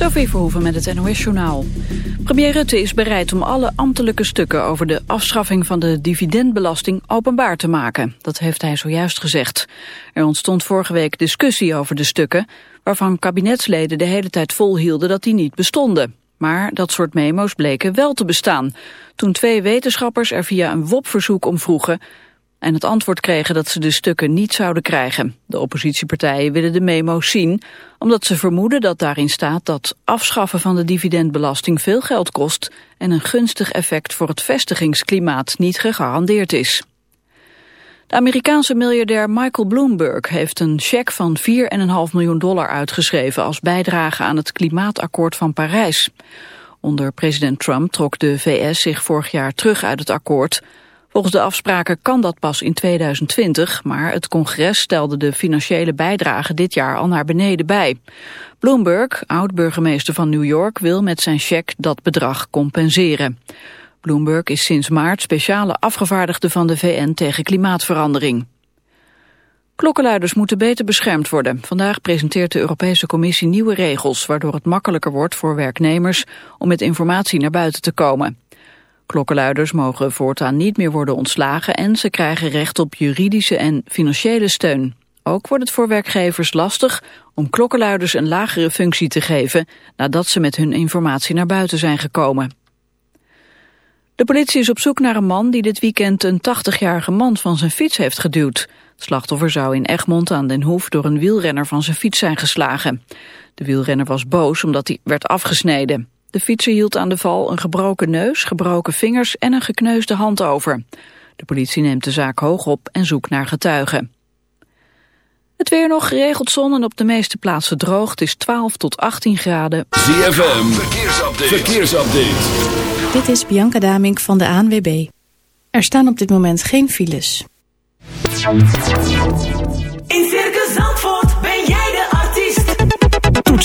Sophie Verhoeven met het NOS-journaal. Premier Rutte is bereid om alle ambtelijke stukken over de afschaffing van de dividendbelasting openbaar te maken. Dat heeft hij zojuist gezegd. Er ontstond vorige week discussie over de stukken, waarvan kabinetsleden de hele tijd volhielden dat die niet bestonden. Maar dat soort memo's bleken wel te bestaan. Toen twee wetenschappers er via een WOP-verzoek om vroegen en het antwoord kregen dat ze de stukken niet zouden krijgen. De oppositiepartijen willen de memo's zien, omdat ze vermoeden dat daarin staat dat afschaffen van de dividendbelasting veel geld kost en een gunstig effect voor het vestigingsklimaat niet gegarandeerd is. De Amerikaanse miljardair Michael Bloomberg heeft een cheque van 4,5 miljoen dollar uitgeschreven als bijdrage aan het klimaatakkoord van Parijs. Onder president Trump trok de VS zich vorig jaar terug uit het akkoord Volgens de afspraken kan dat pas in 2020, maar het congres stelde de financiële bijdrage dit jaar al naar beneden bij. Bloomberg, oud-burgemeester van New York, wil met zijn cheque dat bedrag compenseren. Bloomberg is sinds maart speciale afgevaardigde van de VN tegen klimaatverandering. Klokkenluiders moeten beter beschermd worden. Vandaag presenteert de Europese Commissie nieuwe regels... waardoor het makkelijker wordt voor werknemers om met informatie naar buiten te komen. Klokkenluiders mogen voortaan niet meer worden ontslagen en ze krijgen recht op juridische en financiële steun. Ook wordt het voor werkgevers lastig om klokkenluiders een lagere functie te geven nadat ze met hun informatie naar buiten zijn gekomen. De politie is op zoek naar een man die dit weekend een 80-jarige man van zijn fiets heeft geduwd. Het slachtoffer zou in Egmond aan den Hoef door een wielrenner van zijn fiets zijn geslagen. De wielrenner was boos omdat hij werd afgesneden. De fietser hield aan de val een gebroken neus, gebroken vingers en een gekneusde hand over. De politie neemt de zaak hoog op en zoekt naar getuigen. Het weer nog geregeld zon en op de meeste plaatsen droog. Het is 12 tot 18 graden. ZFM, verkeersupdate. verkeersupdate. Dit is Bianca Damink van de ANWB. Er staan op dit moment geen files.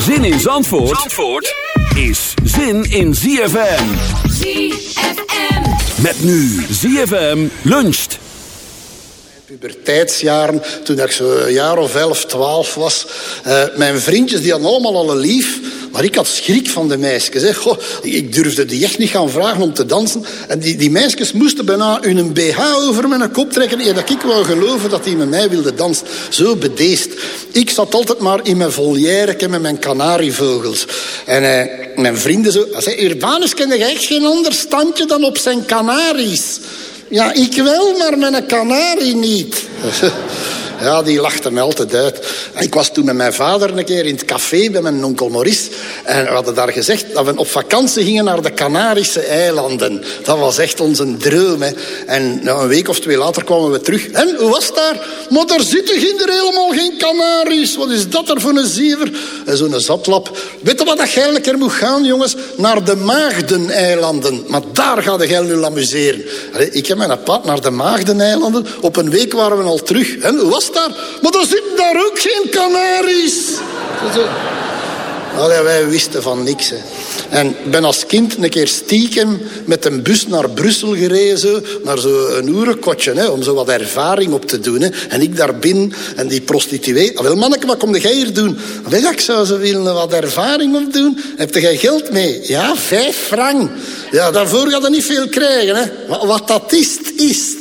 Zin in Zandvoort, Zandvoort is zin in ZFM. ZFM. Met nu ZFM luncht. puberteitsjaren, toen ik zo een jaar of elf, twaalf was. eh, mijn vriendjes die hadden allemaal al een lief, maar ik had schrik van de meisjes. Hè. Ik durfde die echt niet gaan vragen om te dansen. En die, die meisjes moesten bijna hun BH over mijn kop trekken. Ik wou geloven dat die met mij wilde dansen. Zo bedeesd. Ik zat altijd maar in mijn volière met mijn kanarievogels. En eh, mijn vrienden zo... Zei, Urbanus, ken je echt geen ander standje dan op zijn kanaries? Ja, ik wel, maar mijn kanarie niet. Ja, die lachte me altijd uit. Ik was toen met mijn vader een keer in het café bij mijn onkel Maurice. En we hadden daar gezegd dat we op vakantie gingen naar de Canarische eilanden. Dat was echt onze droom. Hè. En een week of twee later kwamen we terug. En hoe was daar? Maar daar zitten ginder helemaal geen Canaries. Wat is dat er voor een zever? En Zo'n zatlap. Weet je wat dat jij een keer moet gaan, jongens? Naar de Maagdeneilanden. Maar daar gaat de nu amuseren. Allee, ik heb mijn pad naar de Maagdeneilanden. Op een week waren we al terug. En hoe was Maar er zitten daar ook geen. Allee, wij wisten van niks. En ben als kind een keer stiekem met een bus naar Brussel gerezen, naar zo'n oerenkotje, hè, om zo wat ervaring op te doen. En ik daar binnen en die prostituee. Ah, wel manneke, wat kom jij hier doen? Ah, ik zou zo willen wat ervaring op doen. Heb jij geld mee? Ja, vijf frank. Ja, daarvoor gaat je niet veel krijgen. Hè. Wat, dat is, is.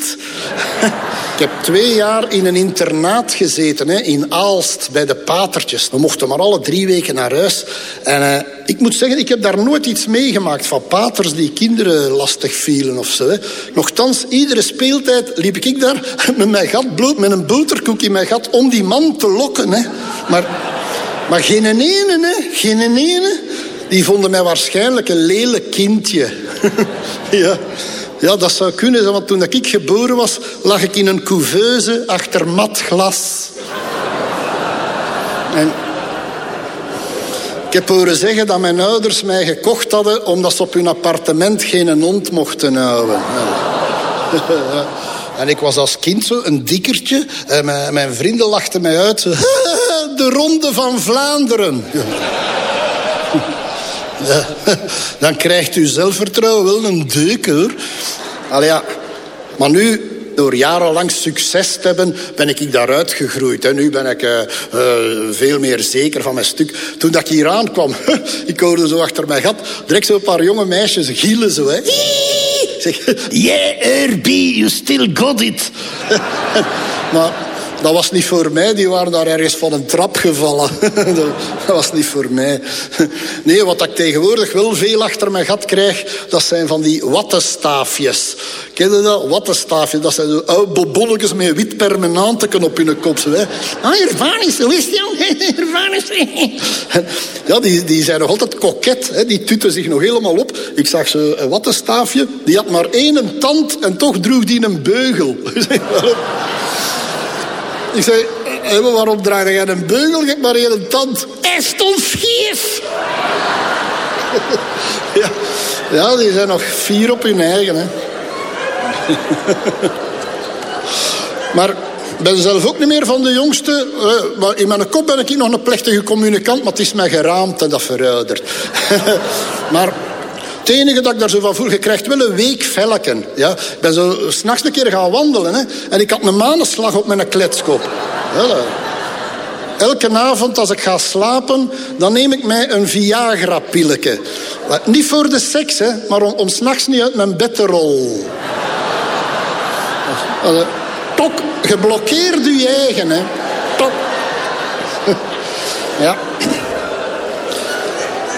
Ik heb twee jaar in een internaat gezeten, hè, in Aalst, bij de Patertjes. We mochten maar alle drie weken naar huis. En uh, ik moet zeggen, ik heb daar nooit iets meegemaakt van paters die kinderen lastig vielen of zo. Hè. Nochtans, iedere speeltijd liep ik daar met mijn gat bloot, met een boterkoek in mijn gat, om die man te lokken. Hè. Maar, maar geen ene, hè, geen ene. Die vonden mij waarschijnlijk een lelijk kindje. ja. Ja, dat zou kunnen, want toen ik geboren was, lag ik in een couveuse achter mat glas. En ik heb horen zeggen dat mijn ouders mij gekocht hadden omdat ze op hun appartement geen hond mochten houden. En ik was als kind zo een dikkertje. En mijn, vrienden lachten mij uit. De ronde van Vlaanderen. Ja, dan krijgt u zelfvertrouwen wel een deuk, hoor. Maar nu, door jarenlang succes te hebben, ben ik daaruit gegroeid. Hè. Nu ben ik uh, uh, veel meer zeker van mijn stuk. Toen dat ik hier aankwam, ik hoorde zo achter mijn gat, direct zo'n paar jonge meisjes gielen zo. Hè. Zeg, yeah, RB, you still got it. maar dat was niet voor mij. Die waren daar ergens van een trap gevallen. dat was niet voor mij. Nee, wat ik tegenwoordig wel veel achter mijn gat krijg... dat zijn van die wattenstaafjes. Ken je dat? Wattenstaafjes. Dat zijn oude bobonnetjes met wit permanenten op hun kop. Hè. Ah, ervaring, hoe is ervaring. Ja, die, die zijn nog altijd koket. Hè. Die tutten zich nog helemaal op. Ik zag ze een wattenstaafje. Die had maar één tand en toch droeg die een beugel. Ik zei, eh, waarom draai jij een beugel? Je maar één tand. Hij stond scheef. ja, ja, die zijn nog vier op hun eigen. Hè. maar ik ben zelf ook niet meer van de jongste. Maar in mijn kop ben ik nog een plechtige communicant, maar het is mij geraamd en dat verouderd. maar het enige dat ik daar zo van voel, je krijgt wel een week velken. Ja? Ik ben zo s'nachts een keer gaan wandelen. Hè? En ik had een manenslag op mijn kletskop. Elke avond als ik ga slapen, dan neem ik mij een Viagra-pilletje. Niet voor de seks, hè, maar om, om s'nachts niet uit mijn bed te rollen. Tok, geblokkeerd je eigen, hè. Tok. ja.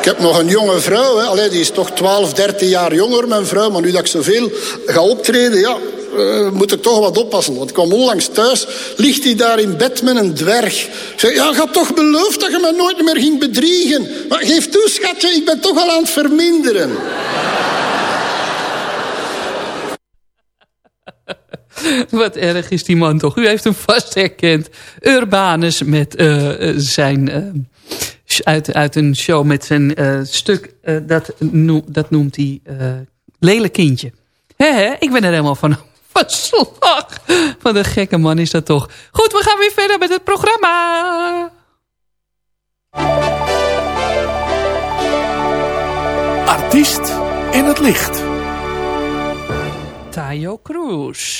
Ik heb nog een jonge vrouw, hè. Allee, die is toch 12, 13 jaar jonger, mijn vrouw. Maar nu dat ik zoveel ga optreden, ja, uh, moet ik toch wat oppassen. Want ik kwam onlangs thuis, ligt hij daar in bed met een dwerg. Ik zei, ja, had toch beloofd dat je me nooit meer ging bedriegen. Maar geef toe, schatje, ik ben toch al aan het verminderen. Wat erg is die man toch. U heeft hem vast herkend. Urbanus met uh, zijn... Uh, uit, uit een show met zijn uh, stuk. dat, no, dat noemt hij Lelijk Kindje. He, he, ik ben er helemaal van Wat slag. Wat een gekke man is dat toch. Goed, we gaan weer verder met het programma. Artiest in het licht. Tayo Cruz.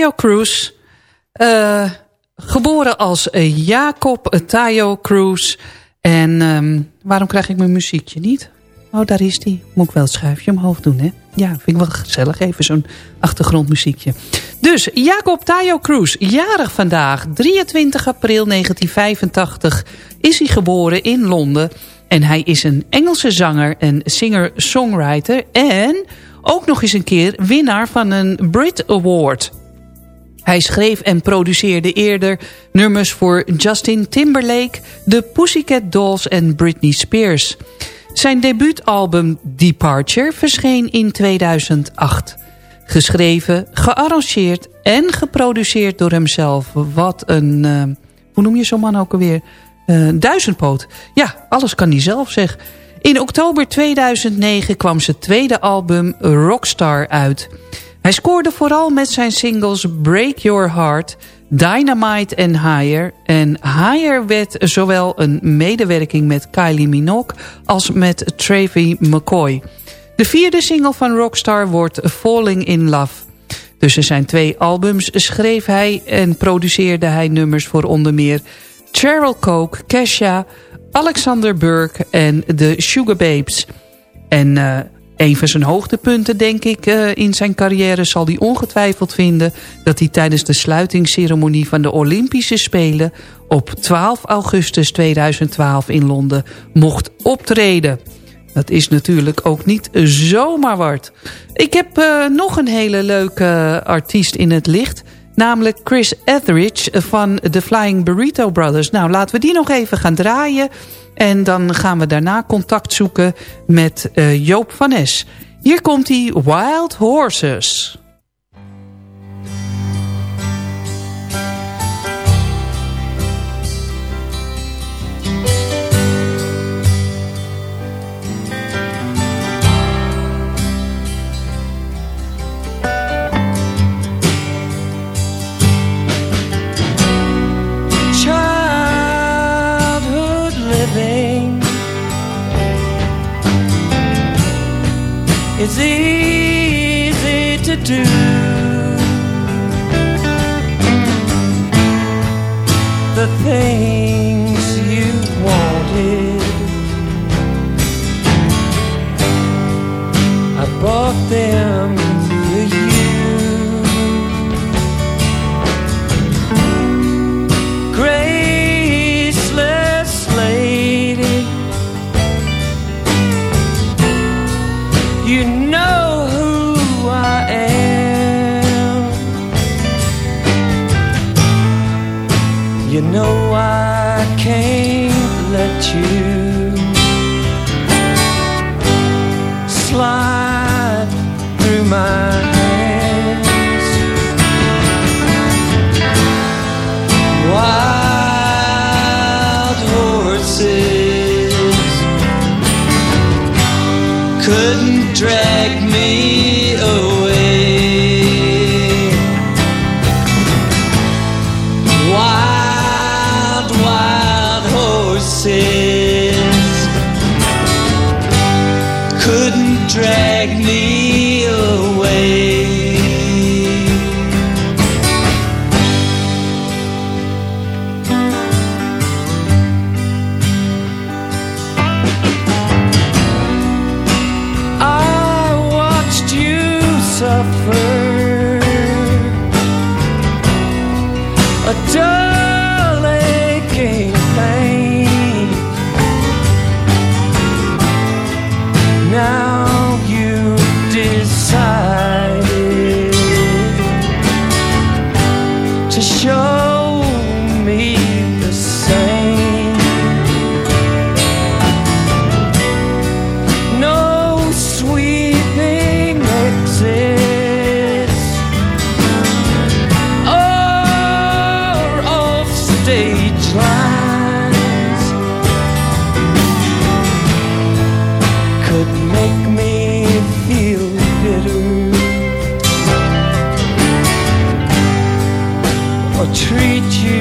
Tayo Cruz. Eh, geboren als Jacob Tayo Cruz. En ehm, waarom krijg ik mijn muziekje niet? Oh, daar is die. Moet ik wel het schuifje omhoog doen, hè? Ja, vind ik wel gezellig. Even zo'n achtergrondmuziekje. Dus, Jacob Tayo Cruz, jarig vandaag. 23 april 1985 is hij geboren in Londen. En hij is een Engelse zanger en singer-songwriter. En ook nog eens een keer winnaar van een Brit Award. Hij schreef en produceerde eerder nummers voor Justin Timberlake, de Pussycat Dolls en Britney Spears. Zijn debuutalbum Departure verscheen in 2008. Geschreven, gearrangeerd en geproduceerd door hemzelf. Wat een, uh, hoe noem je zo'n man ook alweer? Uh, duizendpoot. Ja, alles kan hij zelf zeg. In oktober 2009 kwam zijn tweede album Rockstar uit. Hij scoorde vooral met zijn singles Break Your Heart, Dynamite en Higher. En Higher werd zowel een medewerking met Kylie Minogue als met Travie McCoy. De vierde single van Rockstar wordt Falling in Love. Tussen zijn twee albums schreef hij en produceerde hij nummers voor onder meer Cheryl Coke, Kesha, Alexander Burke en de Sugar Babes. En uh, een van zijn hoogtepunten, denk ik, uh, in zijn carrière... zal hij ongetwijfeld vinden dat hij tijdens de sluitingsceremonie... van de Olympische Spelen op 12 augustus 2012 in Londen mocht optreden. Dat is natuurlijk ook niet zomaar wat. Ik heb uh, nog een hele leuke artiest in het licht... Namelijk Chris Etheridge van de Flying Burrito Brothers. Nou, laten we die nog even gaan draaien. En dan gaan we daarna contact zoeken met uh, Joop van Es. Hier komt hij, Wild Horses. The things or treat you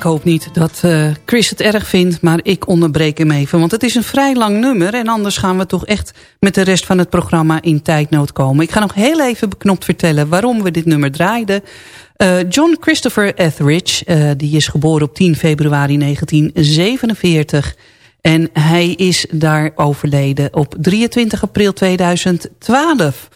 ik hoop niet dat eh, Chris het erg vindt, maar ik onderbreek hem even. Want het is een vrij lang nummer en anders gaan we toch echt met de rest van het programma in tijdnood komen. Ik ga nog heel even beknopt vertellen waarom we dit nummer draaiden. Eh, John Christopher Etheridge, eh, die is geboren op 10 februari 1947. En hij is daar overleden op 23 april 2012.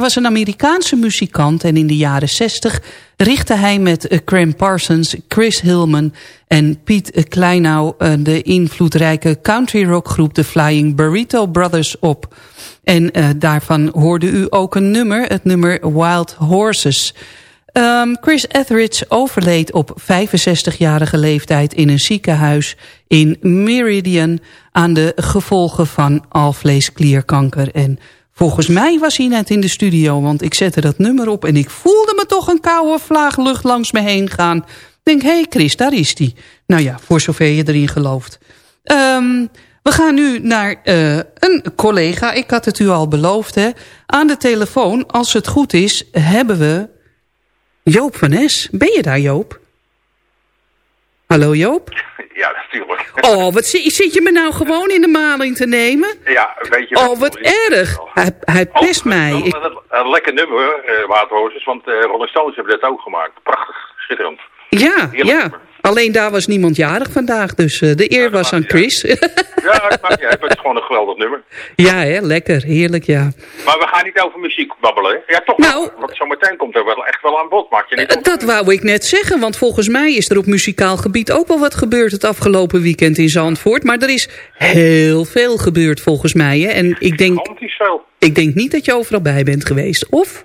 Hij was een Amerikaanse muzikant en in de jaren 60 richtte hij met eh, Graham Parsons, Chris Hillman en Piet Kleinau eh, de invloedrijke country rockgroep de Flying Burrito Brothers op. En daarvan hoorde u ook een nummer, het nummer Wild Horses. Um, Chris Etheridge overleed op 65-jarige leeftijd in een ziekenhuis in Meridian aan de gevolgen van alvleesklierkanker. En volgens mij was hij net in de studio, want ik zette dat nummer op en ik voelde me toch een koude vlaag lucht langs me heen gaan. Ik denk, hé hey Chris, daar is hij. Nou ja, voor zover je erin gelooft. Um, we gaan nu naar uh, een collega, ik had het u al beloofd, hè. Aan de telefoon, als het goed is, hebben we Joop van Es. Ben je daar, Joop? Hallo, Joop? Ja, natuurlijk. Oh, wat zit, je me nou gewoon in de maling te nemen? Ja, een beetje. Oh, wat erg. Hij, hij pest mij. Een, een, een lekker nummer, uh, Waterhozes, want uh, Rolling Stones hebben dat ook gemaakt. Prachtig, schitterend. Ja, Heerlijk ja. Alleen daar was niemand jarig vandaag, dus uh, de eer was aan Chris. Ja, uit, maar het is gewoon een geweldig nummer. ja, hè, lekker, heerlijk, ja. Maar we gaan niet over muziek babbelen, hè? Ja, toch Nou. wel, want zometeen komt er wel echt wel aan bod, maak je niet Eh. Dat wou ik net zeggen, want volgens mij is er op muzikaal gebied ook wel wat gebeurd het afgelopen weekend in Zandvoort. Maar er is heel veel gebeurd volgens mij. Hè? En ik denk, veel. ik denk niet dat je overal bij bent geweest. Of?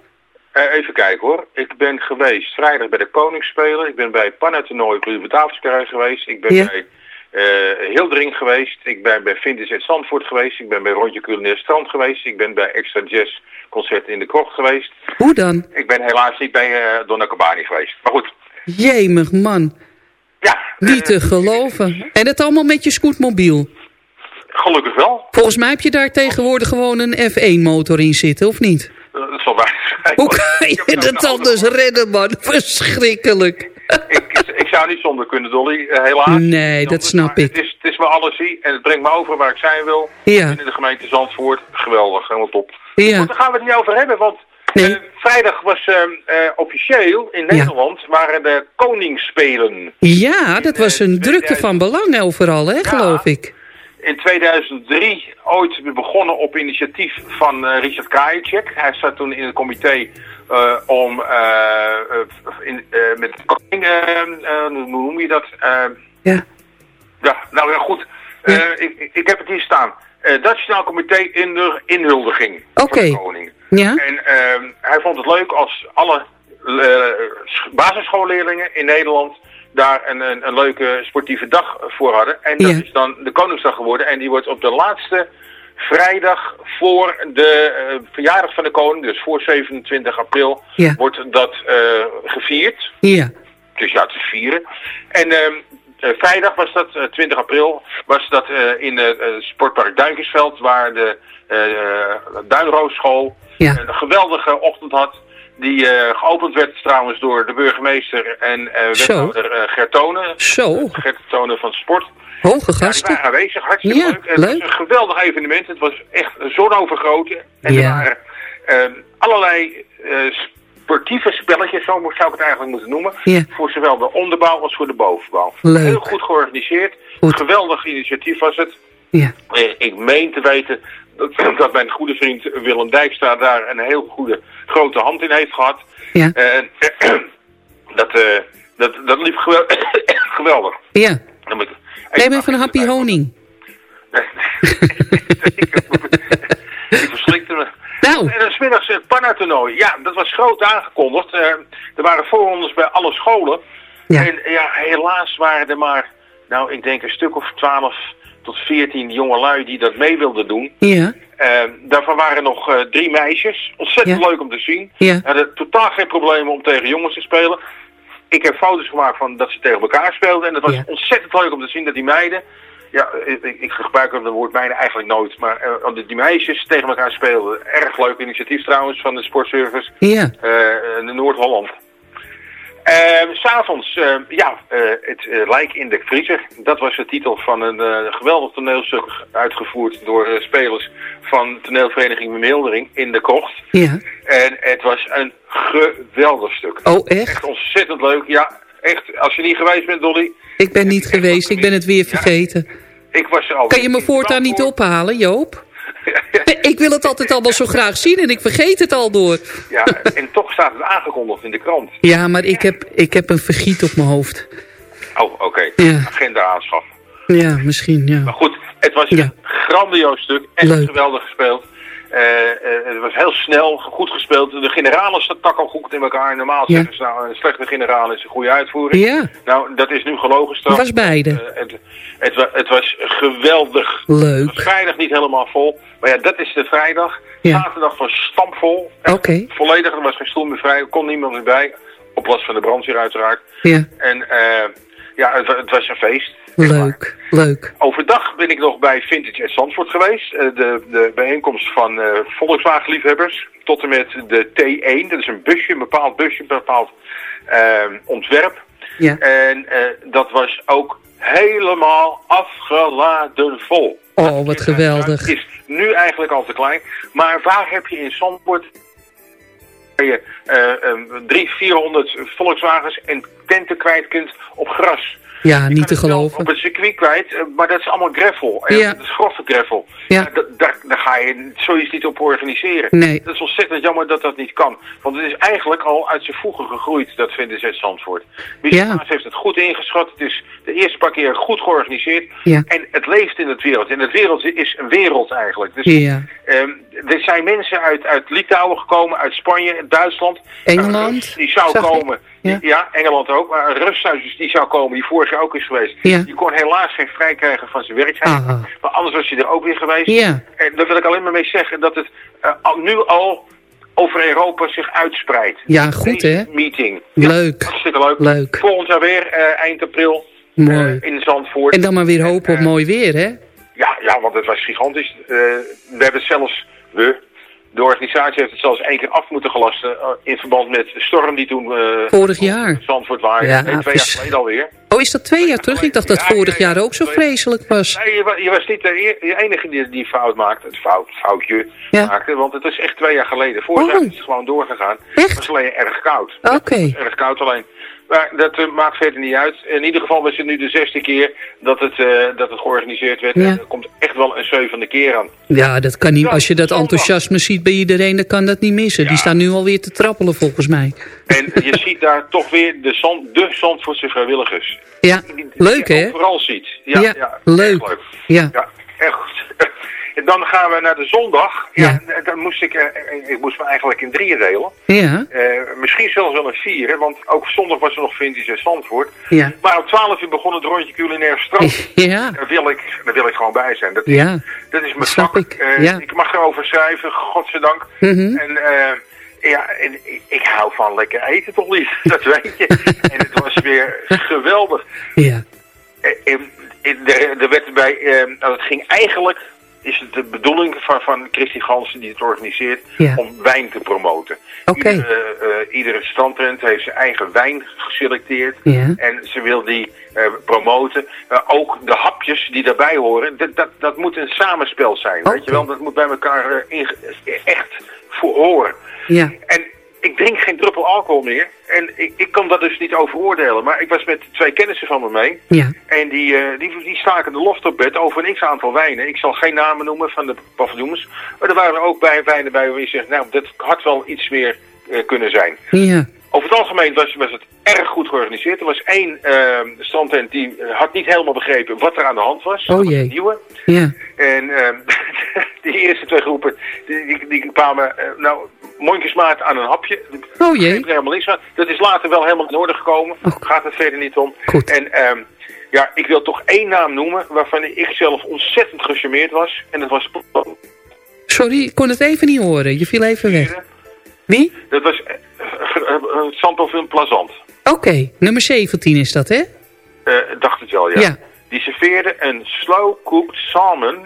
Eh, even kijken hoor. Ik ben geweest vrijdag bij de Koningsspelen. Ik ben bij Panatoernooi Louis geweest. Ik ben Ja. bij eh Hildering geweest. Ik ben bij Vintage in Zandvoort geweest. Ik ben bij Rondje Culinair Strand geweest. Ik ben bij Extra Jazz Concert in de Krocht geweest. Hoe dan? Ik ben helaas niet bij eh Donna Cabani geweest. Maar goed, Jemig man, ja. niet te geloven. En het allemaal met je scootmobiel. Gelukkig wel. Volgens mij heb je daar tegenwoordig gewoon een F1-motor in zitten, of niet? Dat zal waar zijn. Hoe kan je dat anders redden, man? Verschrikkelijk. ik, ik zou niet zonder kunnen, Dolly. eh, helaas. Nee, dat snap ik. Het is, het is mijn allesie en het brengt me over waar ik zijn wil. Ja. In de gemeente Zandvoort. Geweldig, helemaal top. Ja. Goed, daar gaan we het niet over hebben, want Nee. eh, vrijdag was eh, eh, officieel in Nederland waren de Koningsspelen. Ja, dat was een drukte van belang overal, hè, geloof ik. In 2003 ooit begonnen op initiatief van eh, Richard Krajicek. Hij zat toen in het comité eh, om eh, in, met de koning, hoe noem je dat? Ja. ja, nou ja, goed. Ik, ik- heb het hier staan. Nationaal Comité in de inhuldiging van de koning. Ja? En hij vond het leuk als alle sch- basisschoolleerlingen in Nederland daar een, een, een leuke sportieve dag voor hadden. En dat Ja. is dan de Koningsdag geworden. En die wordt op de laatste vrijdag voor de eh, verjaardag van de koning, dus voor 27 april, Ja. wordt dat eh, gevierd. Ja. Dus ja, te vieren. En ehm, eh, vrijdag was dat, eh, 20 april, was dat in het sportpark Duinkensveld, waar de Duinroosschool Ja. een geweldige ochtend had. Die eh, geopend werd trouwens door de burgemeester en eh wethouder eh Gertone. Zo. Gertone van Sport. Hoge Ja, die gasten. waren aanwezig, hartstikke Ja, leuk. Het was een geweldig evenement. Het was echt zonovergrote. En er waren allerlei eh, sportieve spelletjes, zo zou ik het eigenlijk moeten noemen. Voor zowel de onderbouw als voor de bovenbouw. Leuk. Heel goed georganiseerd. Goed. Geweldig initiatief was het. Ja. Eh, Ik meen te weten dat, dat mijn goede vriend Willem Dijkstra daar een heel goede grote hand in heeft gehad. Ja. En dat, eh, dat, dat liep gewel- geweldig. Ja. Dan moet even een hapje honing. ik verslikte me. Nou. En dan smiddags het Panna-toernooi. Ja, dat was groot aangekondigd. Eh, er waren voorrondes bij alle scholen. Ja. En ja, helaas waren er maar, nou, ik denk een stuk of 12 tot 14 jongelui die dat mee wilden doen. Ja. Eh, daarvan waren nog eh, drie meisjes. Ontzettend Ja. leuk om te zien. Ja. Hadden totaal geen problemen om tegen jongens te spelen. Ik heb foto's gemaakt van dat ze tegen elkaar speelden. En het was Ja. ontzettend leuk om te zien dat die meiden... Ja, ik, ik- ik gebruik het woord meiden eigenlijk nooit. Maar dat die meisjes tegen elkaar speelden. Erg leuk initiatief trouwens van de sportservice Ja. eh, in Noord-Holland. Uh, S'avonds, eh, ja, eh, het eh, lijk in de vriezer. Dat was de titel van een eh, geweldig toneelstuk uitgevoerd door spelers van toneelvereniging Meeldering in de Krocht. Ja. En het was een geweldig stuk. Oh, echt? Echt ontzettend leuk. Ja, echt. Als je niet geweest bent, Dolly. Ik ben niet geweest, ik ben het weer vergeten. Ik was er al. Kan je me voortaan niet ophalen, Joop? Ik wil het altijd allemaal zo graag zien en ik vergeet het al door. Ja, en toch staat het aangekondigd in de krant. Ja, maar ik heb, ik heb een vergiet op mijn hoofd. Oh, oké. Ja. Agenda aanschaffen. Ja, misschien, ja. Maar goed, het was Ja. een grandioos stuk. Echt geweldig gespeeld. Eh, eh, het was heel snel, goed gespeeld. De generalen stak al goed in elkaar. Normaal Ja. zeggen ze nou, een slechte generaal is een goede uitvoering. Ja. Nou, dat is nu gelogen straks. Het was beide. Eh, het, het, wa- het was geweldig. Leuk. Vrijdag niet helemaal vol. Maar ja, dat is de vrijdag. Ja. Zaterdag was stampvol. Oké. Volledig, er was geen stoel meer vrij. Er kon niemand meer bij. Op last van de brandweer uiteraard. Ja, En ja, het was een feest. Leuk, leuk. Overdag ben ik nog bij Vintage at Zandvoort geweest. Eh, de, de bijeenkomst van eh Volkswagen-liefhebbers. Tot en met de T1. Dat is een busje, een bepaald busje, een bepaald eh, ontwerp. Ja. En eh, dat was ook helemaal afgeladen vol. Oh, wat geweldig. Het is nu eigenlijk al te klein. Maar waar heb je in Zandvoort je eh, drie, 400 Volkswagens en tenten kwijt kunt op gras? Ja, niet te Op geloven. het circuit kwijt, eh, maar dat is allemaal gravel. En Ja. Dat is grove gravel. Ja. Da- daar, daar ga je zoiets niet op organiseren. Nee. Dat is ontzettend jammer dat dat niet kan. Want het is eigenlijk al uit zijn voegen gegroeid, dat vindt de Zandvoort. Michel Ja. Maas heeft het goed ingeschat. Het is de eerste paar keer goed georganiseerd. Ja. En het leeft in het wereld. En het wereld is een wereld eigenlijk. Dus Ja. ehm, er zijn mensen uit, uit Litouwen gekomen, uit Spanje, Duitsland. Engeland, Een Rus Die zou zag ik. Ja. Ja. Engeland ook. Maar een Rus zou- dus die zou komen, die vorig jaar ook is geweest. Ja. Die kon helaas geen vrij krijgen van zijn werkzaam. Ah. Maar anders was hij er ook weer geweest. Ja. En daar wil ik alleen maar mee zeggen dat het eh, nu al over Europa zich uitspreidt. Ja, goed, hè? meeting. Leuk. Hartstikke leuk. Leuk. Volgend jaar weer, eh, eind april, Mooi. eh, in Zandvoort. En dan maar weer hopen op mooi weer, hè? ja, ja, want het was gigantisch. We hebben zelfs, we, de organisatie heeft het zelfs één keer af moeten gelasten eh, in verband met de storm die toen eh, Vorig jaar. Zandvoort waren. Ja, Nee, twee jaar geleden alweer. Oh, is dat twee jaar terug? Ik dacht dat Ja, vorig ja, ja. jaar ook zo vreselijk was. Nee, je, wa- je was niet de, eer- de enige die die fout maakte, het fout, foutje Ja. maakte, want het is echt twee jaar geleden. Vorig Oh. jaar is het gewoon doorgegaan. Echt? Het was alleen erg koud. Oké. Erg koud alleen. Maar dat eh, maakt verder niet uit. In ieder geval was het nu de zesde keer dat het, eh, dat het georganiseerd werd. Ja. En er komt echt wel een zevende keer aan. Ja, dat kan niet. Als je dat enthousiasme ziet bij iedereen, dan kan dat niet missen. Die staan nu alweer te trappelen volgens mij. En je ziet daar toch weer de, zand, de Zandvoortse vrijwilligers. Ja, leuk je hè? overal ziet. Ja, Ja, leuk. Ja. Ja, echt goed. En dan gaan we naar de zondag. Ja, Ja. dan moest ik, eh, ik moest me eigenlijk in drieën delen. Ja, Eh, misschien zelfs wel een vier, want ook zondag was er nog Vintage in Zandvoort. ja. Maar om 12 uur begon het rondje culinair strand. Ja, Daar wil ik, daar wil ik gewoon bij zijn. Dat is, ja. dat is mijn vak. ik, Eh, ja. Ik mag erover schrijven, godzijdank. Mhm. En eh, ja, en ik, ik hou van lekker eten toch niet, dat weet je. en het was weer geweldig. Ja, Eh, eh, Er, er werd bij, eh, nou, het ging eigenlijk, is het de bedoeling van, van Christy Gansen die het organiseert, Ja. om wijn te promoten. Iedere, eh, iedere heeft zijn eigen wijn geselecteerd. Ja. En ze wil die eh, promoten. Eh, ook de hapjes die daarbij horen, dat, dat, dat moet een samenspel zijn. Weet je wel, dat moet bij elkaar echt voor horen. ja. En ik drink geen druppel alcohol meer. En ik, ik kan dat dus niet over oordelen. Maar ik was met twee kennissen van me mee. Ja, En die, eh, die, die staken de loft op bed over een x-aantal wijnen. Ik zal geen namen noemen van de paviljoens. Maar er waren ook bij wijnen bij waar je zegt, nou, dat had wel iets meer eh, kunnen zijn. ja. Over het algemeen was, was het erg goed georganiseerd. Er was één uh, strandtent die eh, had niet helemaal begrepen wat er aan de hand was. Oh jee. nieuwe. Ja, En ehm, die eerste twee groepen, die, die, die kwamen eh, nou mondjesmaat aan een hapje. Oh jee. Helemaal niks. Dat is later wel helemaal in orde gekomen. Oh. Gaat het verder niet om. Goed. En ehm, ja, ik wil toch één naam noemen waarvan ik zelf ontzettend gecharmeerd was. En dat was... sorry, ik kon het even niet horen. Je viel even weg. Wie? Dat was eh, eh, eh, Santofilm Plazant. Oké, nummer 17 is dat, hè? Dacht het wel, ja. Ja. Die serveerde een slow-cooked salmon,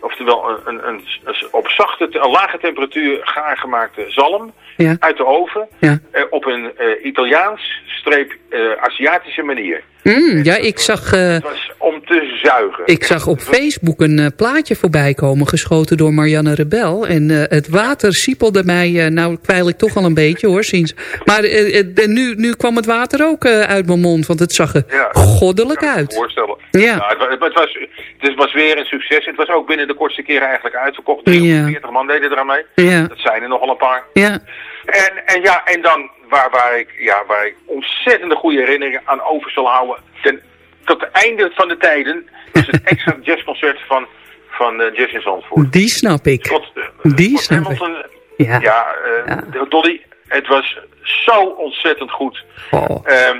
oftewel een, een, een, op zachte, te- een lage temperatuur gaargemaakte zalm Ja. uit de oven Ja. eh, op een eh, Italiaans streep eh, Aziatische manier. Mm, ja, ik zag, eh, Het was om te zuigen. ik zag op Facebook een eh, plaatje voorbij komen, geschoten door Marianne Rebel. En eh, het water siepelde mij, eh, nou kwijl ik toch al een beetje hoor, sinds. Maar eh, eh, nu, nu kwam het water ook eh, uit mijn mond, want het zag er Ja. goddelijk kan me uit. voorstellen. Ja. het, wa- het, was, het was weer een succes. Het was ook binnen de kortste keren eigenlijk uitverkocht. 340 man deden eraan mee. Ja. Dat zijn er nogal een paar. Ja, En, en ja, en dan waar, waar, ik, ja, waar ik ontzettende goede herinneringen aan over zal houden. Ten, tot het einde van de tijden is het extra jazzconcert van, van eh, Jazz in Zandvoort. die snap ik. Scott, eh, Die snap ik. Hamilton, Ja. ja, eh, Dolly, het was zo ontzettend goed. Oh. Ehm,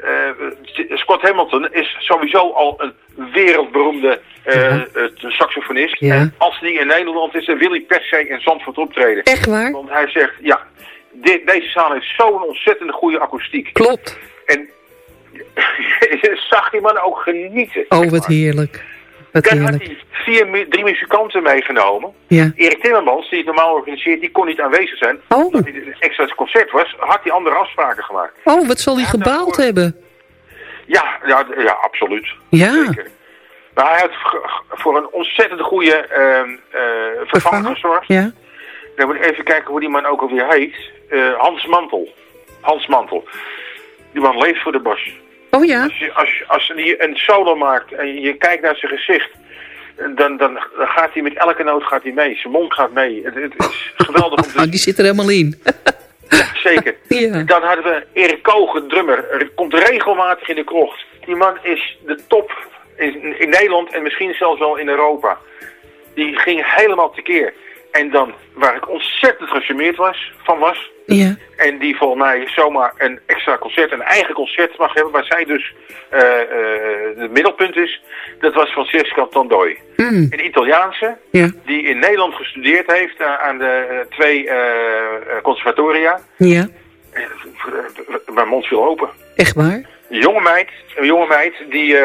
eh, Scott Hamilton is sowieso al een wereldberoemde saxofonist. Ja. En als die in Nederland is, dan wil hij per se in Zandvoort optreden. Echt waar? Want hij zegt, ja, dit, deze zaal heeft zo'n ontzettende goede akoestiek. Klopt. En zag die man ook genieten. Oh, wat heerlijk. Wat had hij vier, drie muzikanten meegenomen. Ja. Erik Timmermans, die het normaal organiseert, die kon niet aanwezig zijn. Oh. Omdat hij een extra concert was, had hij andere afspraken gemaakt. Oh, wat zal hij Ja, gebaald hebben? Ja, ja, ja absoluut. Ja. Zeker. Maar hij had voor een ontzettend goede eh vervanger gezorgd. Ja. Dan moet ik even kijken hoe die man ook alweer heet. Eh, Hans Mantel. Hans Mantel. Die man leeft voor de bas. Oh ja? Als, je, als, als hij een solo maakt en je kijkt naar zijn gezicht, dan, dan, dan gaat hij met elke noot gaat hij mee. Zijn mond gaat mee. Het, het is geweldig om te Oh, die zit er helemaal in. ja, zeker. Ja. Dan hadden we Erik Kogen, drummer. Er komt regelmatig in de krocht. Die man is de top in, in Nederland en misschien zelfs wel in Europa. Die ging helemaal tekeer. En dan, waar ik ontzettend gecharmeerd was, van was... Ja. En die volgens mij zomaar een extra concert, een eigen concert mag hebben... waar zij dus eh het middelpunt is. Dat was Francesca Tandoi. Mm. Een Italiaanse Ja. die in Nederland gestudeerd heeft eh, aan de twee conservatoria. Ja. Mijn mond viel open. Echt waar? Een jonge meid, een jonge meid die,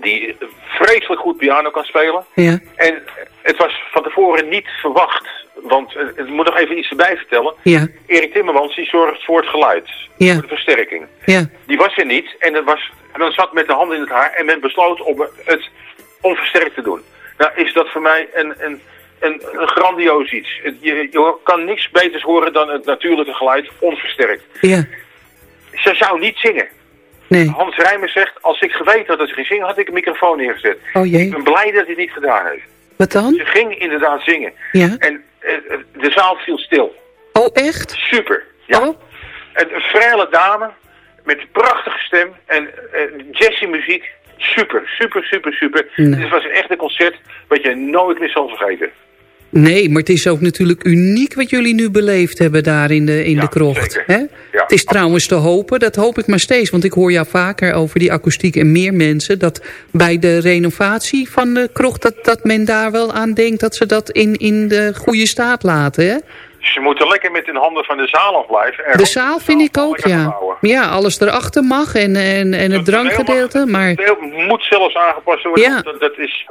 die vreselijk goed piano kan spelen. Ja. En het was van tevoren niet verwacht. Want eh, ik moet nog even iets erbij vertellen. Ja. Erik Timmermans die zorgt voor het geluid. Ja. Voor de versterking. Ja. Die was er niet. En dat was, men zat met de handen in het haar. En men besloot om het onversterkt te doen. Nou is dat voor mij een, een, een, een grandioos iets. Het- Je, je kan niks beters horen dan het natuurlijke geluid onversterkt. Ja. Ze zou niet zingen. Nee. Hans Rijmers zegt, als ik geweten had dat ze ging zingen, had ik een microfoon neergezet. Oh Ik jee. ben blij dat hij het niet gedaan heeft. Wat dan? Ze ging inderdaad zingen. Ja. En eh, eh, de zaal viel stil. Oh, echt? Super. Ja. Oh. En een frele dame met een prachtige stem en uh, jazzy muziek. Super, super, super, super. Nee. Dit was een echte concert wat je nooit meer zal vergeten. Nee, maar het is ook natuurlijk uniek wat jullie nu beleefd hebben daar in de, in Ja, de krocht. Hè? Ja, het is trouwens te hopen, dat hoop ik maar steeds. Want ik hoor jou vaker over die akoestiek en meer mensen... dat bij de renovatie van de krocht, dat, dat men daar wel aan denkt... dat ze dat in, in de goede staat laten, hè? Ze moeten lekker met hun handen van de zaal afblijven. Er De zaal vind ik ook, ja. Ja, alles erachter mag en, en, en het drankgedeelte, maar... Het moet zelfs aangepast worden. Ja. Dat, dat is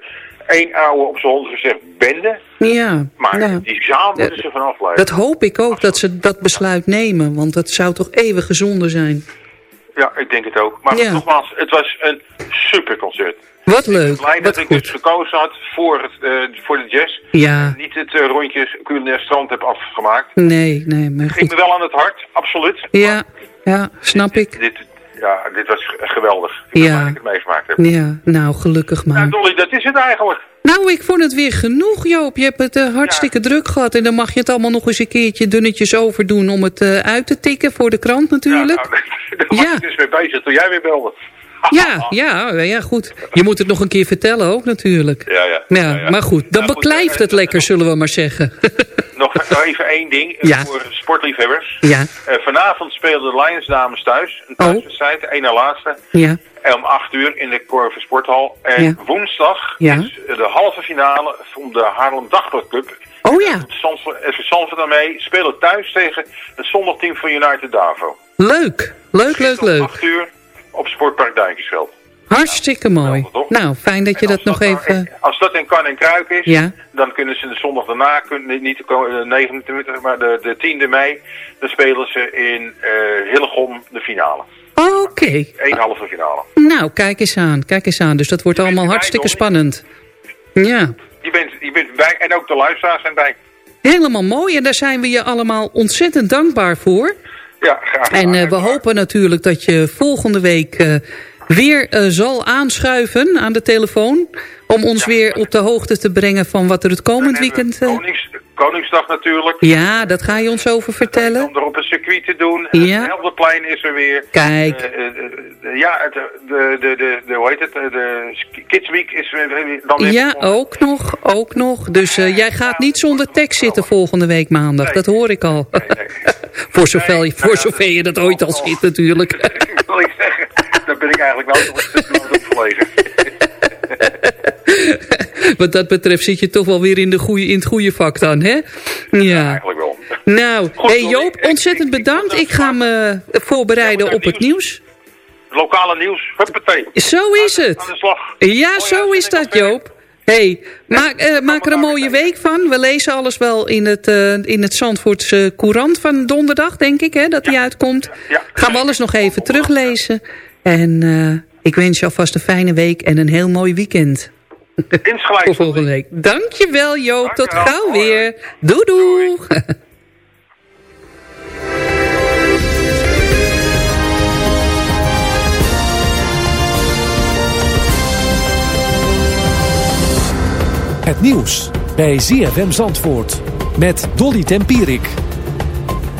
één oude, op z'n hond gezegd, bende. Ja, Maar ja. die zaal moeten ze vanaf blijven. dat hoop ik ook, dat ze dat besluit nemen. Want dat zou toch eeuwig gezonder zijn. Ja, ik denk het ook. Maar Ja. nogmaals, het was een super concert. Wat leuk, Blij dat ik dus goed. gekozen had voor, het, eh, voor de jazz. Ja, Niet het eh, rondje culinair strand heb afgemaakt. nee, nee, maar Ging me goed. wel aan het hart, absoluut. Ja, ja, snap ik. Dit, ja, dit was geweldig. Ik Ja. dat ik het meegemaakt heb. Ja, nou, gelukkig Nou, maar. Dolly, dat is het eigenlijk. Nou, ik vond het weer genoeg, Joop. Je hebt het eh, hartstikke druk gehad. En dan mag je het allemaal nog eens een keertje dunnetjes overdoen... om het eh, uit te tikken voor de krant natuurlijk. Ja, nou, daar was Ja. ik dus mee bezig toen jij weer belde. Ja, ja, ja, goed. Je moet het nog een keer vertellen ook natuurlijk. Ja, ja. Ja, maar goed, dan goed, beklijft eh, het lekker, zullen we maar zeggen. Nog nog even één ding eh, Ja. voor sportliefhebbers. ja, Eh, vanavond spelen de Lions dames thuis. Een Oh. thuiswedstrijd, de één na laatste. ja, En om 8 uur in de Corver Sporthal. En Ja. woensdag is de halve finale van de Haarlem Dagblad Cup. Oh ja, Zandvoort, FC Zandvoort daarmee spelen thuis tegen het zondagteam van United Davo. leuk. Leuk, leuk, Om leuk. 8 uur op Sportpark Duinkjesveld. Hartstikke mooi. Nou, fijn dat je dat nog even... Als dat in kan en kruik is, Ja. dan kunnen ze de zondag daarna, kunnen, niet de ko- de 29, maar de, de 10e mei, dan spelen ze in eh Hillegom de finale. Oké, Oké. Eén halve finale. Nou, kijk eens aan. Kijk eens aan. Dus dat wordt allemaal hartstikke spannend. Ja. Je bent, je bent bij en ook de luisteraars zijn bij. Helemaal mooi. En daar zijn we je allemaal ontzettend dankbaar voor. Ja, graag. En eh, we hopen natuurlijk dat je volgende week eh, weer eh, zal aanschuiven aan de telefoon. Om ons weer op de hoogte te brengen van wat er het komend we weekend... eh, Konings, Koningsdag natuurlijk. ja, dat ga je ons over vertellen. Om er op een circuit te doen. Ja. Het Helderplein is er weer. Kijk. Eh, eh, eh, ja, het, eh, de, de, de, de, hoe heet het? eh, De Kids Week is weer- dan weer Ja, begonnen. ook nog, ook nog. Dus eh, jij gaat niet zonder tekst zitten volgende week maandag. Dat hoor ik al. voor, zover, voor zover je dat ooit al ziet natuurlijk. wil ik zeggen. Ben ik eigenlijk wel verlegen. Wat dat betreft zit je toch wel weer in, de goeie, in het goede vak dan, hè? Ja. Eigenlijk wel. Nou, hey Joop, ontzettend bedankt. Ik ga me voorbereiden op het nieuws. Lokale nieuws, huppatee. Zo is Aan het. de slag. Ja, zo is dat, Joop. hey, maak, eh, maak er een mooie week van. We lezen alles wel in het, eh, in het Zandvoortse Courant van donderdag, denk ik, hè, dat die uitkomt. Gaan we alles nog even teruglezen. En eh, ik wens je alvast een fijne week en een heel mooi weekend. Insgelijks. Voor volgende week. Dankjewel Joop, tot gauw weer. Doei doei. Het nieuws bij ZFM Zandvoort met Dolly Tempierik.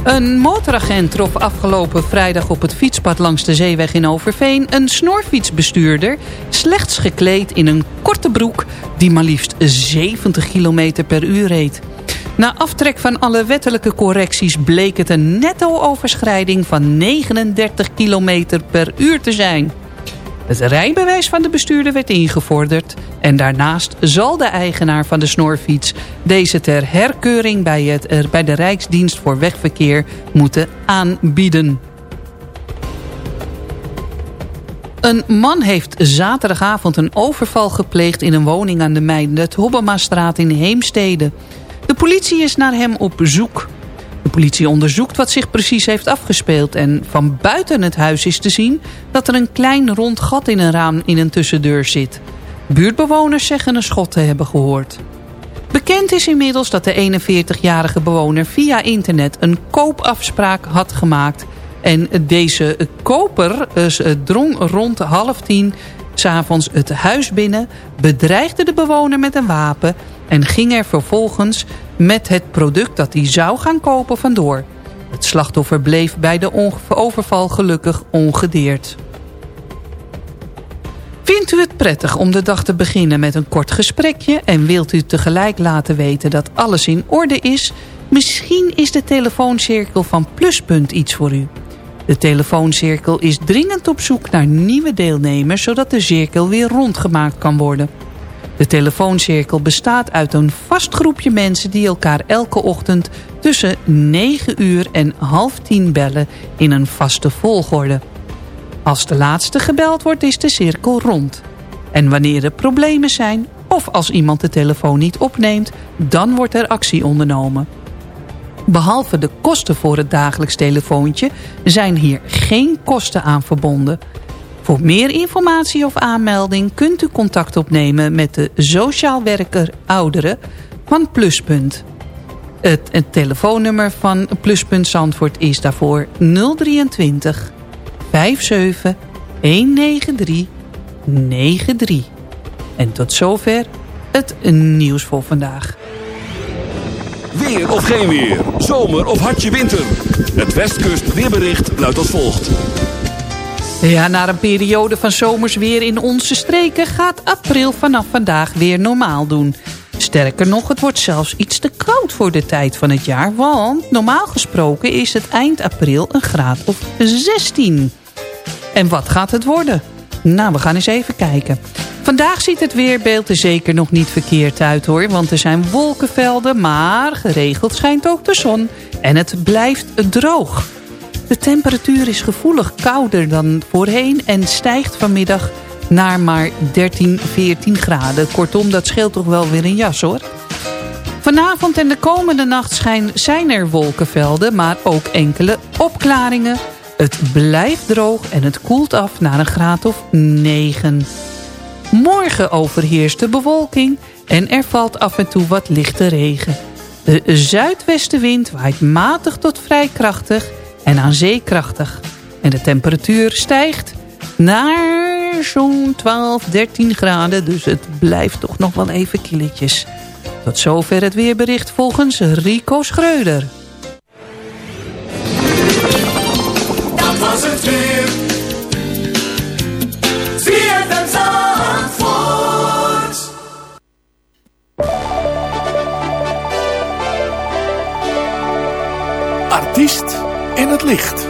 Een motoragent trof afgelopen vrijdag op het fietspad langs de zeeweg in Overveen... een snorfietsbestuurder, slechts gekleed in een korte broek... die maar liefst 70 km per uur reed. Na aftrek van alle wettelijke correcties bleek het een netto-overschrijding van 39 km per uur te zijn. Het rijbewijs van de bestuurder werd ingevorderd... en daarnaast zal de eigenaar van de snorfiets... deze ter herkeuring bij, het, er bij de Rijksdienst voor Wegverkeer moeten aanbieden. Een man heeft zaterdagavond een overval gepleegd... in een woning aan de Meiden, het Hobbemastraat in Heemstede. De politie is naar hem op zoek... Politie onderzoekt wat zich precies heeft afgespeeld... en van buiten het huis is te zien dat er een klein rond gat in een raam in een tussendeur zit. Buurtbewoners zeggen een schot te hebben gehoord. Bekend is inmiddels dat de 41-jarige bewoner via internet een koopafspraak had gemaakt... en deze koper dus, eh, drong rond half tien s'avonds het huis binnen... bedreigde de bewoner met een wapen en ging er vervolgens met het product dat hij zou gaan kopen vandoor. Het slachtoffer bleef bij de overval gelukkig ongedeerd. Vindt u het prettig om de dag te beginnen met een kort gesprekje... en wilt u tegelijk laten weten dat alles in orde is... misschien is de telefooncirkel van Pluspunt iets voor u. De telefooncirkel is dringend op zoek naar nieuwe deelnemers... zodat de cirkel weer rondgemaakt kan worden. De telefooncirkel bestaat uit een vast groepje mensen... die elkaar elke ochtend tussen 9 uur en half 10 bellen in een vaste volgorde. Als de laatste gebeld wordt is de cirkel rond. En wanneer er problemen zijn of als iemand de telefoon niet opneemt... dan wordt er actie ondernomen. Behalve de kosten voor het dagelijks telefoontje... zijn hier geen kosten aan verbonden. Voor meer informatie of aanmelding kunt u contact opnemen... met de sociaal werker ouderen van Pluspunt. Het, telefoonnummer van Pluspunt Zandvoort is daarvoor 023 57 193 93. En tot zover het nieuws voor vandaag. Weer of geen weer. Zomer of hartje winter. Het Westkust weerbericht luidt als volgt. Ja, na een periode van zomers weer in onze streken... gaat april vanaf vandaag weer normaal doen. Sterker nog, het wordt zelfs iets te koud voor de tijd van het jaar... want normaal gesproken is het eind april een graad of 16. En wat gaat het worden? Nou, we gaan eens even kijken. Vandaag ziet het weerbeeld er zeker nog niet verkeerd uit hoor... want er zijn wolkenvelden, maar geregeld schijnt ook de zon... en het blijft droog. De temperatuur is gevoelig kouder dan voorheen en stijgt vanmiddag naar maar 13, 14 graden. Kortom, dat scheelt toch wel weer een jas hoor. Vanavond en de komende nacht zijn er wolkenvelden, maar ook enkele opklaringen. Het blijft droog en het koelt af naar een graad of 9. Morgen overheerst de bewolking en er valt af en toe wat lichte regen. De zuidwestenwind waait matig tot vrij krachtig en aan zeekrachtig. En de temperatuur stijgt naar zo'n 12, 13 graden. Dus het blijft toch nog wel even killetjes. Tot zover het weerbericht volgens Rico Schreuder. in het licht.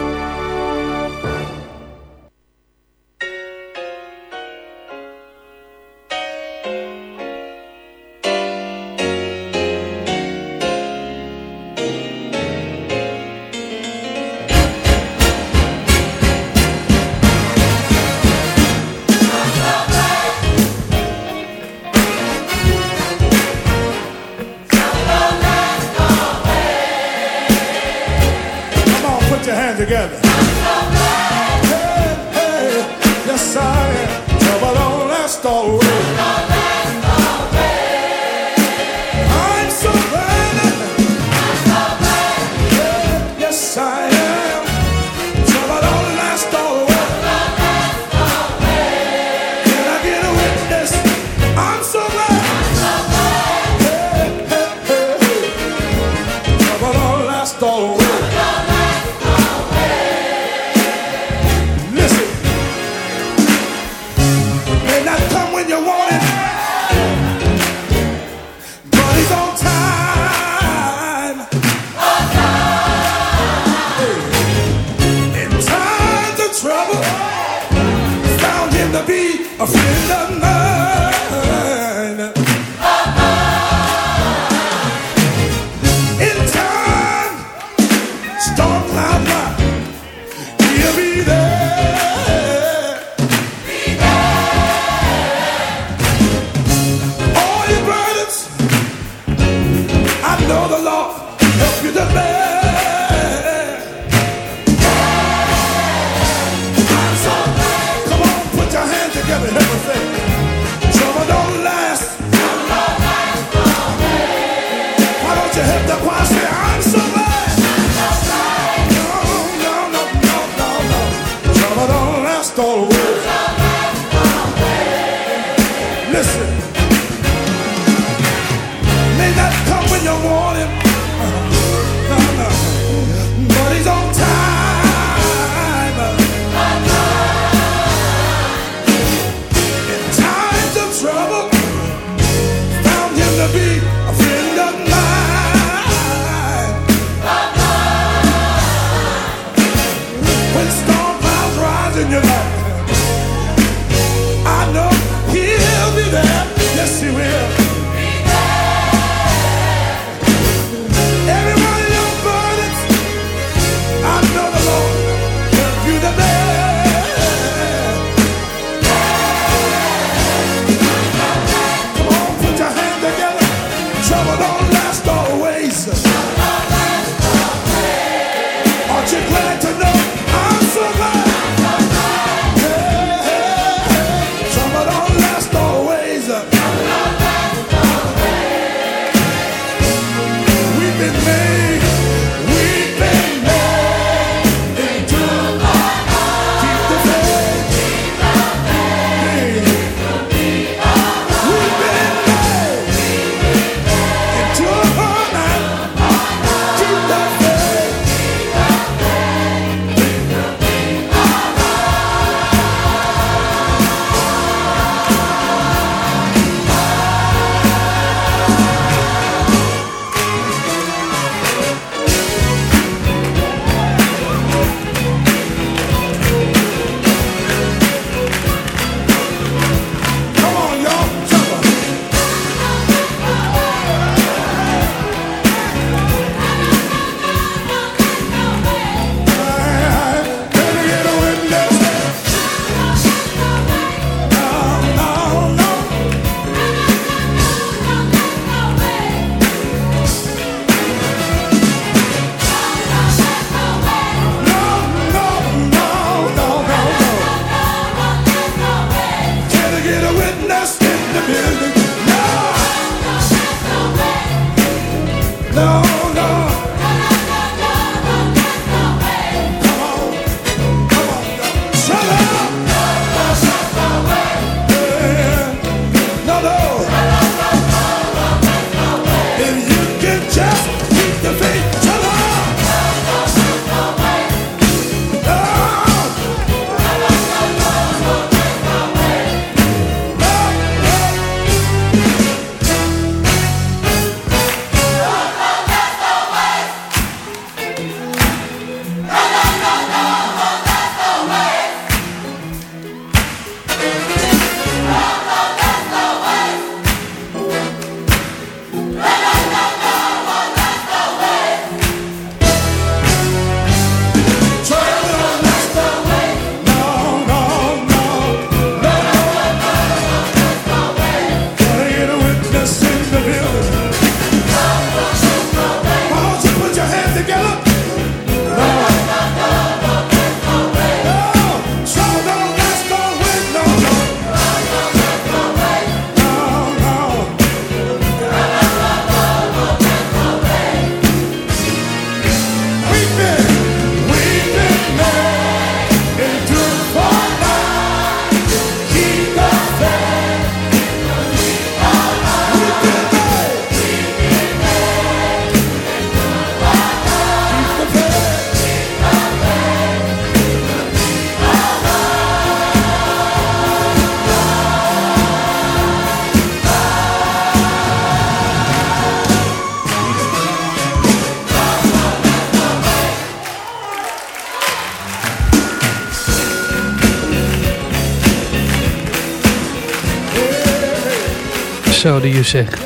Je zegt.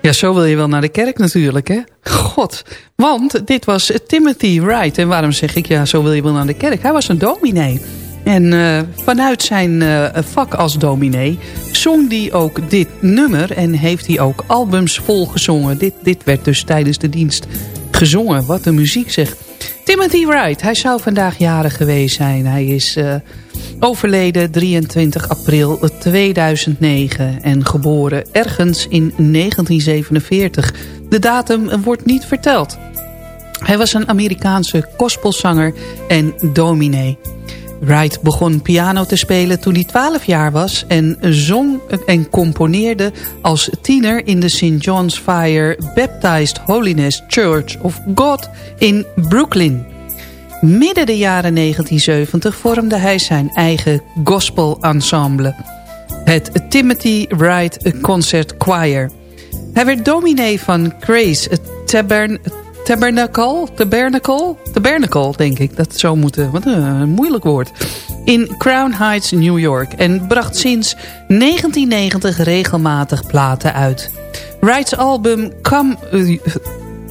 Ja, zo wil je wel naar de kerk natuurlijk, hè? God, want dit was Timothy Wright. En waarom zeg ik, ja, zo wil je wel naar de kerk? Hij was een dominee. En uh, vanuit zijn uh, vak als dominee zong hij ook dit nummer... en heeft hij ook albums volgezongen. Dit, dit werd dus tijdens de dienst gezongen. Wat de muziek zegt. Timothy Wright, hij zou vandaag jarig geweest zijn. Hij is uh, overleden 23 april 2009 en geboren ergens in 1947. De datum wordt niet verteld. Hij was een Amerikaanse gospelzanger en dominee. Wright begon piano te spelen toen hij 12 jaar was... en zong en componeerde als tiener in de St. John's Fire Baptized Holiness Church of God in Brooklyn. Midden de jaren 1970 vormde hij zijn eigen gospel ensemble. Het Timothy Wright Concert Choir. Hij werd dominee van Grace Tabern Tabernacle, Tabernacle, Tabernacle denk ik. Dat zou moeten, wat een moeilijk woord. In Crown Heights, New York. En bracht sinds 1990 regelmatig platen uit. Wright's album Come,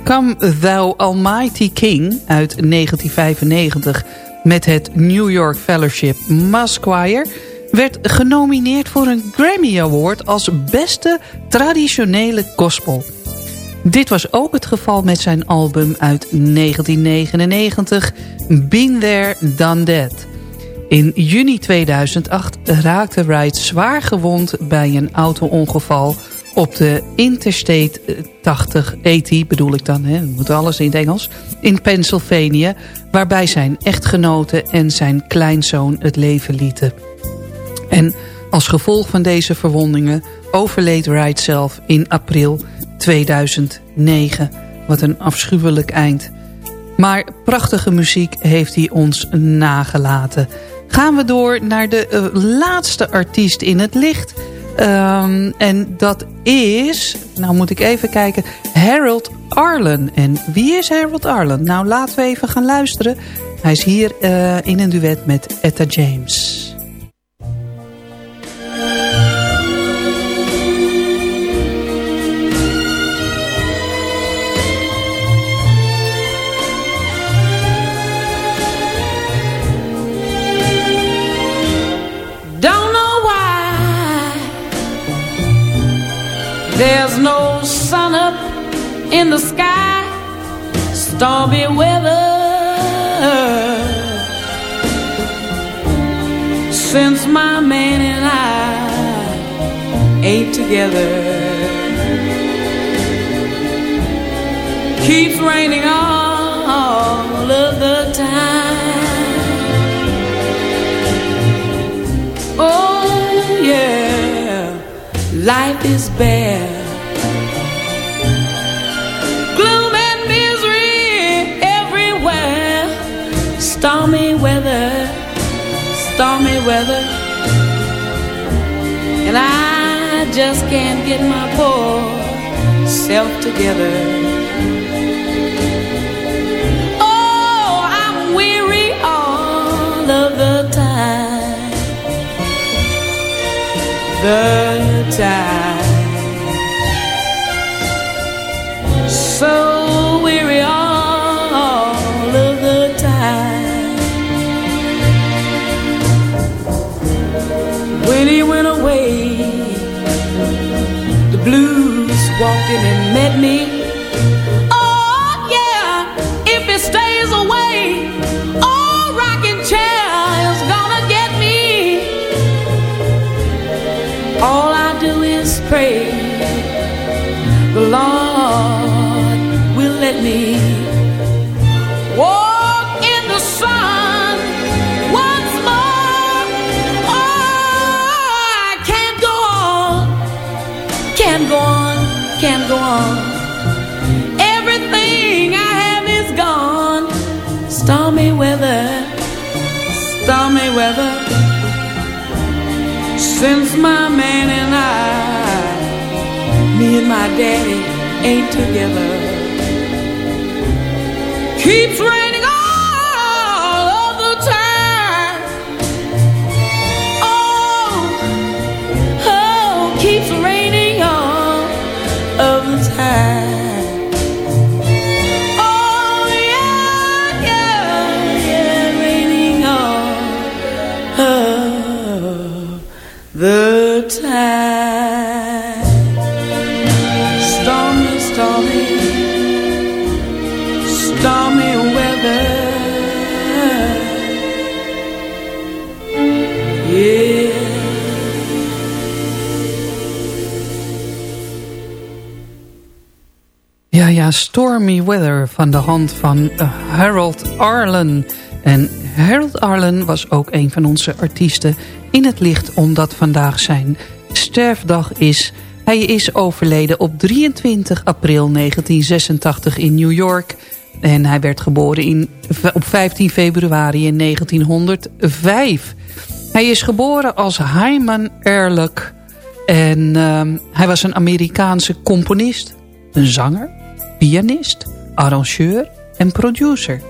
Come Thou Almighty King uit 1995 met het New York Fellowship Choir werd genomineerd voor een Grammy Award als beste traditionele gospel. Dit was ook het geval met zijn album uit 1999, Been There, Done That. In juni 2008 raakte Wright zwaar gewond bij een auto-ongeval op de Interstate 80, 80 bedoel ik dan, hè, we moeten alles in het Engels, in Pennsylvania, waarbij zijn echtgenote en zijn kleinzoon het leven lieten. En als gevolg van deze verwondingen overleed Wright zelf in april 2009. Wat een afschuwelijk eind. Maar prachtige muziek heeft hij ons nagelaten. Gaan we door naar de uh, laatste artiest in het licht. Um, en dat is, nou moet ik even kijken, Harold Arlen. En wie is Harold Arlen? Nou laten we even gaan luisteren. Hij is hier uh, in een duet met Etta James. There's no sun up in the sky, stormy weather. Since my man and I ain't together. keeps raining all of the time. Life is bare. Gloom and misery everywhere. Stormy weather, stormy weather. And I just can't get my poor self together. Oh, I'm weary all of the time. The time. So weary all of the time. When he went away, the blues walked in and met me. My daddy ain't together. Keeps Stormy Weather van de hand van eh, Harold Arlen. En Harold Arlen was ook een van onze artiesten in het licht... omdat vandaag zijn sterfdag is. Hij is overleden op 23 april 1986 in New York... En hij werd geboren in, op 15 februari in 1905. Hij is geboren als Hyman Ehrlich. En ehm, hij was een Amerikaanse componist, een zanger, pianist, arrangeur en producer.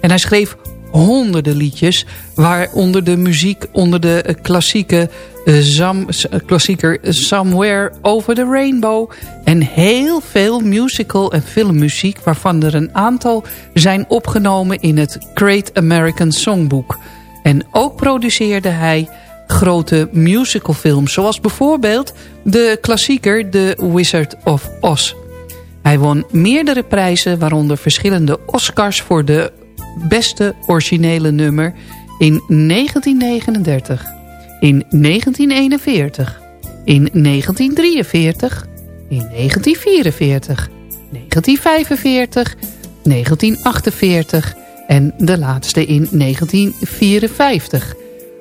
En hij schreef honderden liedjes, waaronder de muziek onder de eh, klassieke eh, eh, klassieker Somewhere Over the Rainbow. En heel veel musical en filmmuziek, waarvan er een aantal zijn opgenomen in het Great American Songbook. En ook produceerde hij grote musicalfilms, zoals bijvoorbeeld de klassieker The Wizard of Oz. Hij won meerdere prijzen, waaronder verschillende Oscars voor de beste originele nummer in 1939, in 1941, in 1943, in 1944, 1945, 1948 en de laatste in 1954.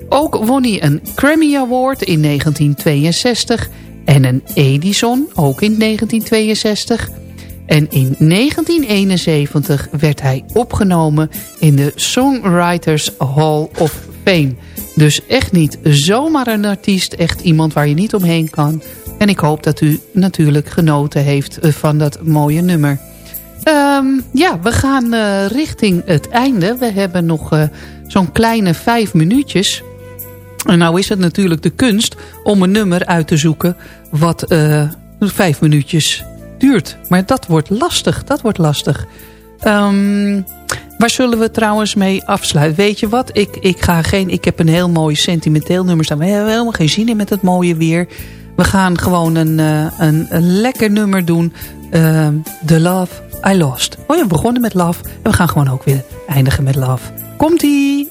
Ook won hij een Grammy Award in 1962 en een Edison ook in 1962... En in 1971 werd hij opgenomen in de Songwriters Hall of Fame. Dus echt niet zomaar een artiest, echt iemand waar je niet omheen kan. En ik hoop dat u natuurlijk genoten heeft van dat mooie nummer. Um, ja, we gaan uh, richting het einde. We hebben nog uh, zo'n kleine vijf minuutjes. En nou is het natuurlijk de kunst om een nummer uit te zoeken... wat vijf minuutjes duurt. Maar dat wordt lastig, dat wordt lastig. Um, waar zullen we trouwens mee afsluiten? Weet je wat, ik, ik, ga geen, ik heb een heel mooi sentimenteel nummer staan. We hebben helemaal geen zin in met het mooie weer. We gaan gewoon een, uh, een, lekker nummer doen. Uh, The Love I Lost. Oh ja, we begonnen met Love. En we gaan gewoon ook weer eindigen met Love. Komt-ie!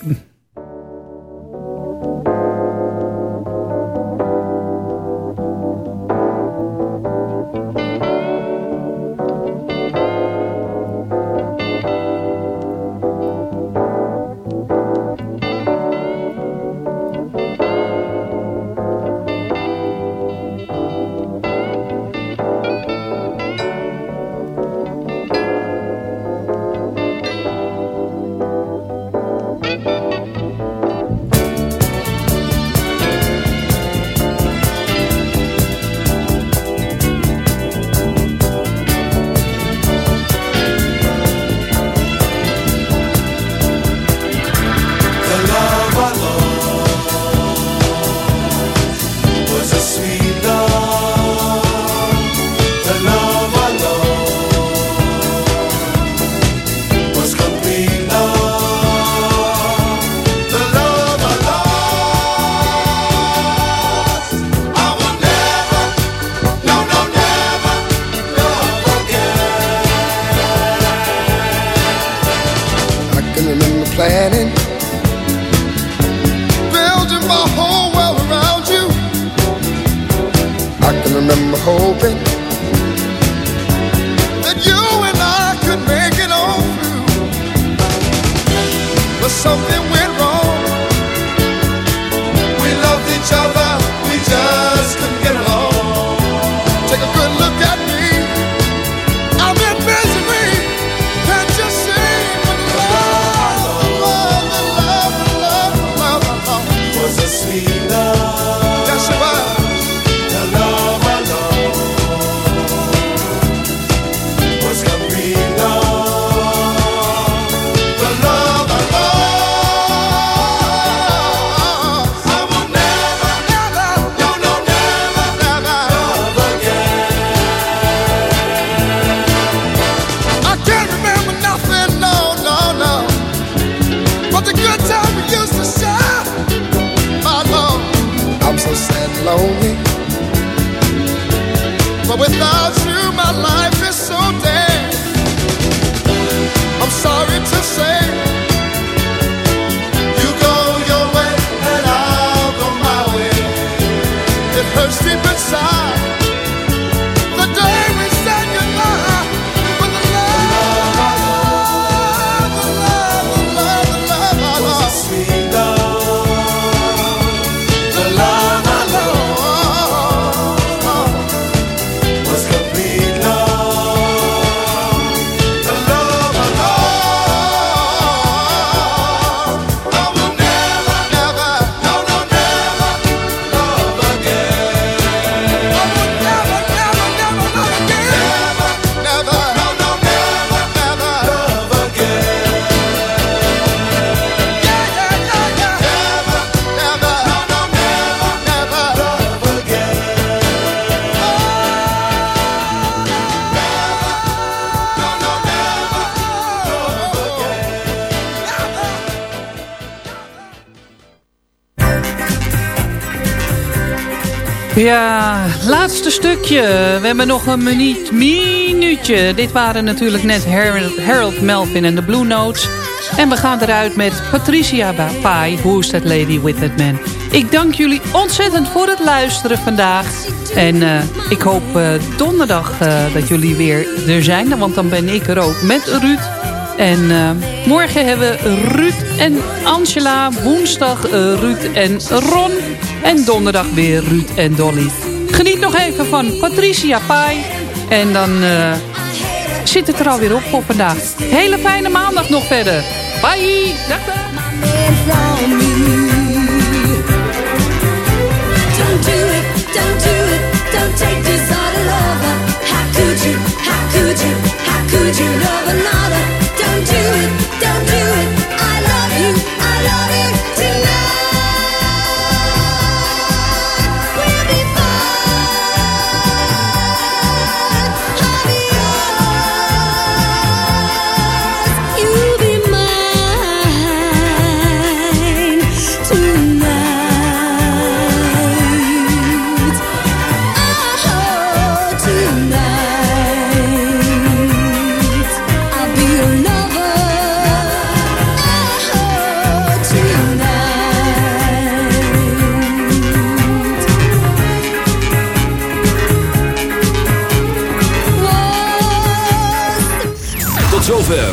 Ja, laatste stukje. We hebben nog een minuut, minuutje. Dit waren natuurlijk net Harold, Melvin en de Blue Notes. En we gaan eruit met Patricia Pai, Who's That Lady With That Man. Ik dank jullie ontzettend voor het luisteren vandaag. En eh, ik hoop eh, donderdag eh, dat jullie weer er zijn. Want dan ben ik er ook met Ruud. En morgen hebben we Ruud en Angela. Woensdag Ruud en Ron. En donderdag weer Ruud en Dolly. Geniet nog even van Patricia Pai. En dan eh, zit het er alweer op voor vandaag. Hele fijne maandag nog verder. Bye. Dag dag.